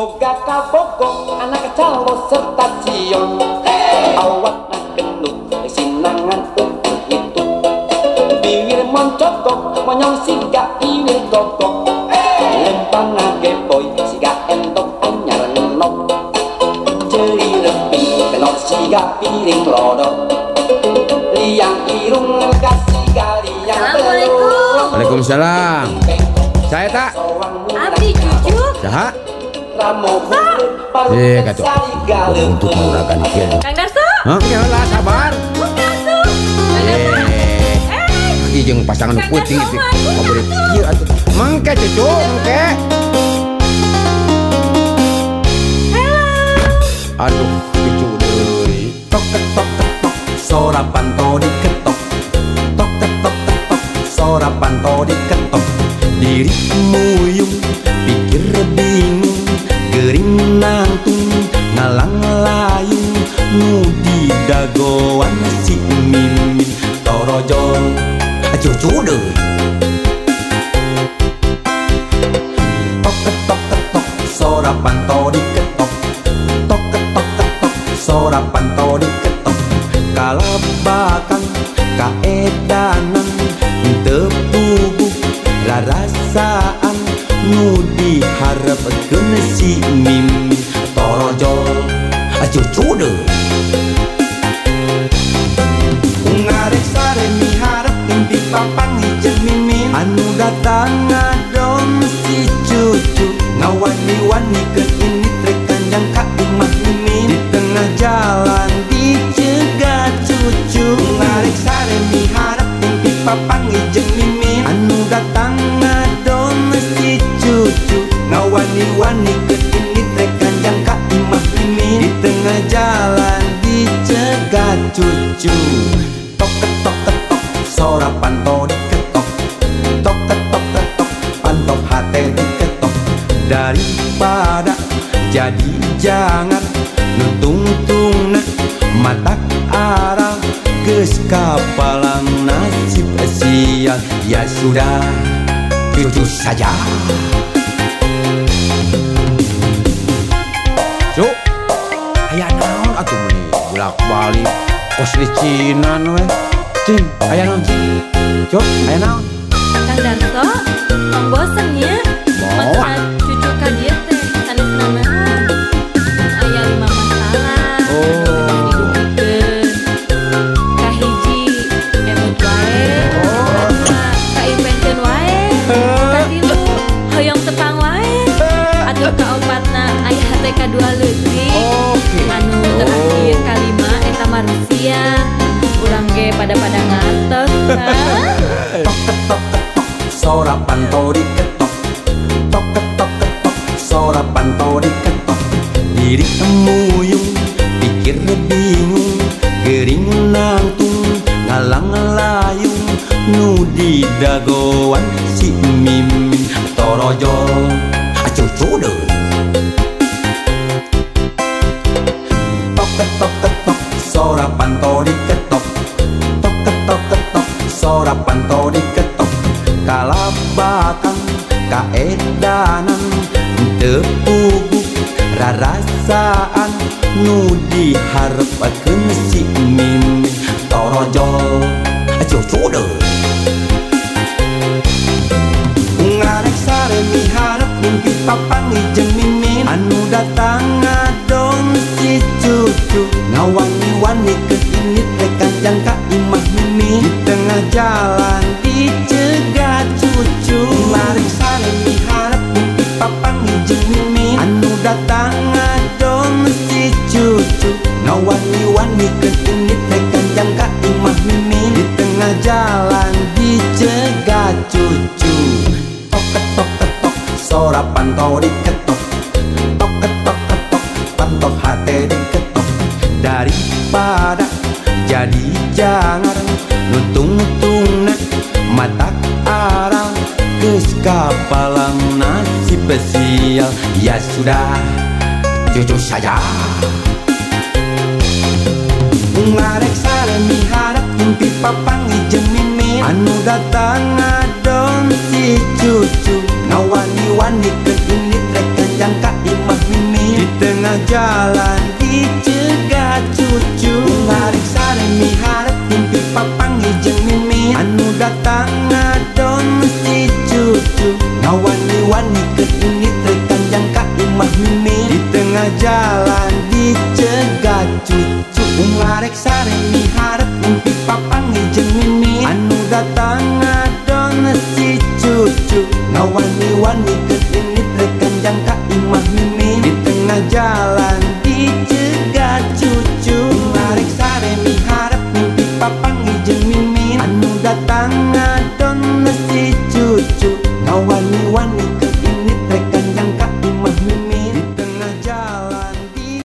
boga kabogo anak calo serta cion awak nak gendut sinangan untuk itu bibir moncogok monyong siga iwil gogok lempang ngage boy siga entok anyar nok jeri reping kenor siga piring lodok liang irung kasih liang Assalamualaikum. Waalaikumsalam. Saya tak. Abdi cucu. Saha? Eh, kacau. Untuk mengurangkan kian. Kang Darso. Hah? Ya lah, sabar. Kang Darso. Eh, Ih, jeung pasangan putih itu. Ngobrol kieu atuh. Mangke cucu, mangke. Aduh, cucu deui. tok tok tek tok sorapan to diketok tok tok tek tok sorapan to diketok dirimu yung gering nangtung ngalang layung nu di dagoan si mimin torojo cucu deh tok tek tok tek tok sorapan to diketok tok ketok ketok sorapan to diketok kalabakan kaedanan tepubuh rarasaan nu harap kena si mim. Torojol Acu cuda. Ngarik sare mi harap nanti papa cucu tok ketok ketok sorapan to diketok. Tok ketok ketok pantok hate diketok. Daripada jadi jangan nutung tungna mata arah kes kapalang nasib sial ya sudah cucu saja. Cuk. Aya naon atuh meuni? Bolak-balik kos licinan we. Cing, aya naon? Cuk, aya naon? Kang Darso. Kang bosen ya. Moal. Pada-pada ngatos kan. ketok ketok sorapan to diketok tok ketok ketok sorapan to diketok diri temuyung pikir bingung gering nangtung ngalang layung nu di dagoan si mimin torojo nu diharapkeun si mimin torojol deh ngarek sare miharap mimpi papang ijen mimin anu datang ngadon si cucu. Ngawani-wani ke ini tekan jangka imah mimin di tengah jalan dicegat cucu. Ngarek sare miharap mimpi papang ijen mimin anu datang Nawani-wani ketingit Nekan jam ka imah mimin Di tengah jalan dicegah cucu. Tok ketok ketok Sora pantau diketok. Tok ketok ketok Pantau hati diketok. Daripada jadi jangan Nutung-tungna mata arang Kes kapalang nasi spesial Ya sudah jujur saja. lareksareni harap mimpi papangi jeung mimin anu datang ngadon si cucu. Ngawani-wani ke unit rek kajang ka imah mimin di tengah jalan dicegat cucu. Lareksareni harap mimpi papangi jeung mimin anu datang ngadon si cucu. Ngawani-wani ke unit riding